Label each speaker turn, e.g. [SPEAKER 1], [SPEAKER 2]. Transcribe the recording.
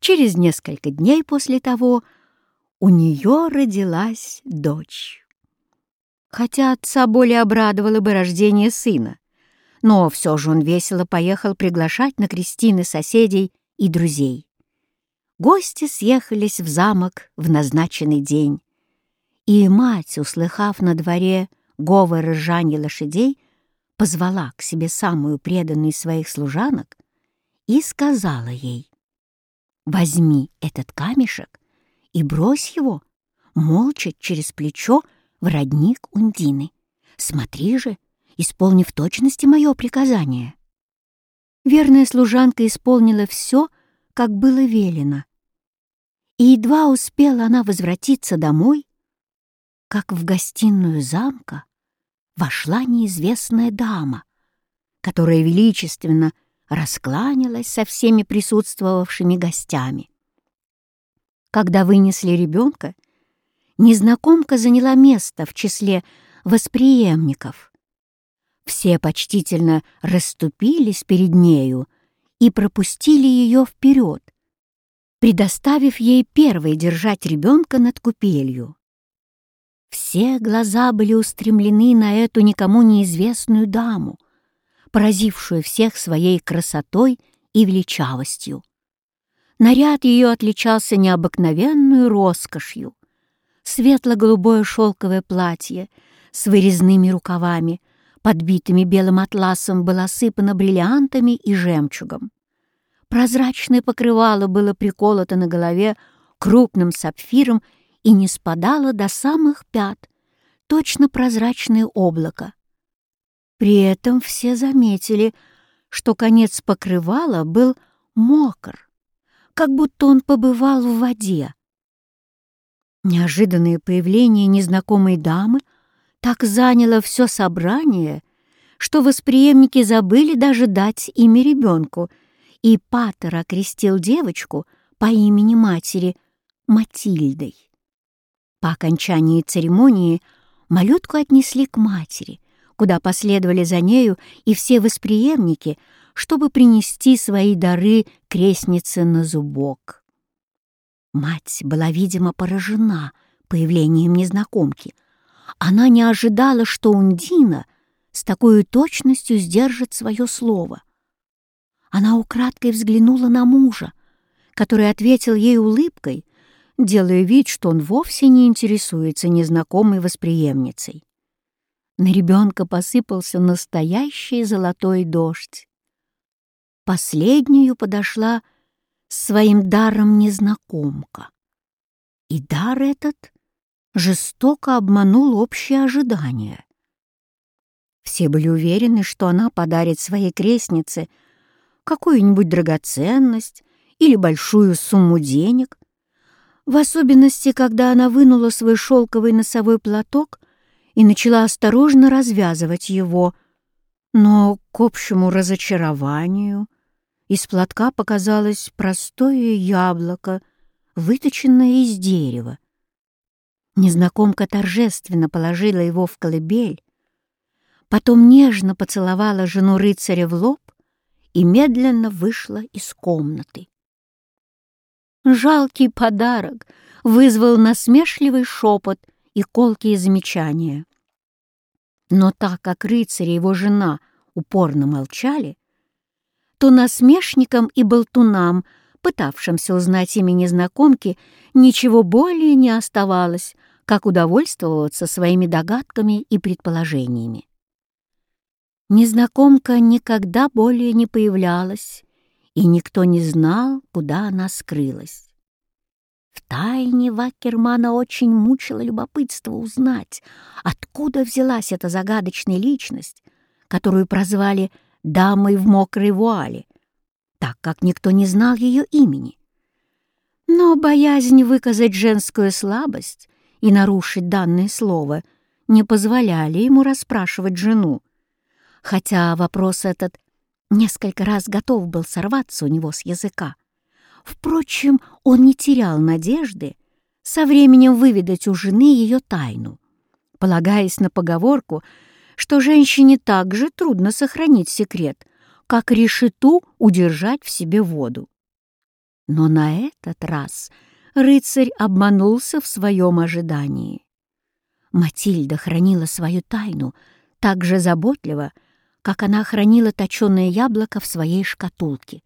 [SPEAKER 1] Через несколько дней после того у нее родилась дочь. Хотя отца более обрадовало бы рождение сына, но все же он весело поехал приглашать на крестины соседей и друзей. Гости съехались в замок в назначенный день, и мать, услыхав на дворе говор ржанья лошадей, позвала к себе самую преданную из своих служанок и сказала ей, «Возьми этот камешек и брось его молча через плечо в родник Ундины. Смотри же, исполни в точности мое приказание». Верная служанка исполнила все, как было велено. И едва успела она возвратиться домой, как в гостиную замка вошла неизвестная дама, которая величественно раскланялась со всеми присутствовавшими гостями. Когда вынесли ребенка, незнакомка заняла место в числе восприемников. Все почтительно расступились перед нею и пропустили ее вперед, предоставив ей первой держать ребенка над купелью. Все глаза были устремлены на эту никому неизвестную даму, поразившую всех своей красотой и величавостью. Наряд ее отличался необыкновенной роскошью. Светло-голубое шелковое платье с вырезными рукавами, подбитыми белым атласом, было осыпано бриллиантами и жемчугом. Прозрачное покрывало было приколото на голове крупным сапфиром и не спадало до самых пят, точно прозрачное облако. При этом все заметили, что конец покрывала был мокр, как будто он побывал в воде. Неожиданное появление незнакомой дамы так заняло все собрание, что восприемники забыли даже дать имя ребенку, и Паттер окрестил девочку по имени матери Матильдой. По окончании церемонии малютку отнесли к матери, куда последовали за нею и все восприемники, чтобы принести свои дары крестнице на зубок. Мать была, видимо, поражена появлением незнакомки. Она не ожидала, что Ундина с такой точностью сдержит свое слово. Она украдкой взглянула на мужа, который ответил ей улыбкой, делая вид, что он вовсе не интересуется незнакомой восприемницей. На ребенка посыпался настоящий золотой дождь. Последнюю подошла с своим даром незнакомка. И дар этот жестоко обманул общее ожидание. Все были уверены, что она подарит своей крестнице какую-нибудь драгоценность или большую сумму денег, в особенности, когда она вынула свой шелковый носовой платок и начала осторожно развязывать его. Но к общему разочарованию из платка показалось простое яблоко, выточенное из дерева. Незнакомка торжественно положила его в колыбель, потом нежно поцеловала жену рыцаря в лоб и медленно вышла из комнаты. Жалкий подарок вызвал насмешливый шепот и колкие замечания. Но так как рыцарь и его жена упорно молчали, то насмешникам и болтунам, пытавшимся узнать имя незнакомки, ничего более не оставалось, как удовольствоваться своими догадками и предположениями. Незнакомка никогда более не появлялась, и никто не знал, куда она скрылась. В тайне Вакермана очень мучило любопытство узнать, откуда взялась эта загадочная личность, которую прозвали «дамой в мокрой вуале», так как никто не знал ее имени. Но боязнь выказать женскую слабость и нарушить данное слово не позволяли ему расспрашивать жену, хотя вопрос этот несколько раз готов был сорваться у него с языка. Впрочем, он не терял надежды со временем выведать у жены ее тайну, полагаясь на поговорку, что женщине так же трудно сохранить секрет, как решету удержать в себе воду. Но на этот раз рыцарь обманулся в своем ожидании. Матильда хранила свою тайну так же заботливо, как она хранила точеное яблоко в своей шкатулке.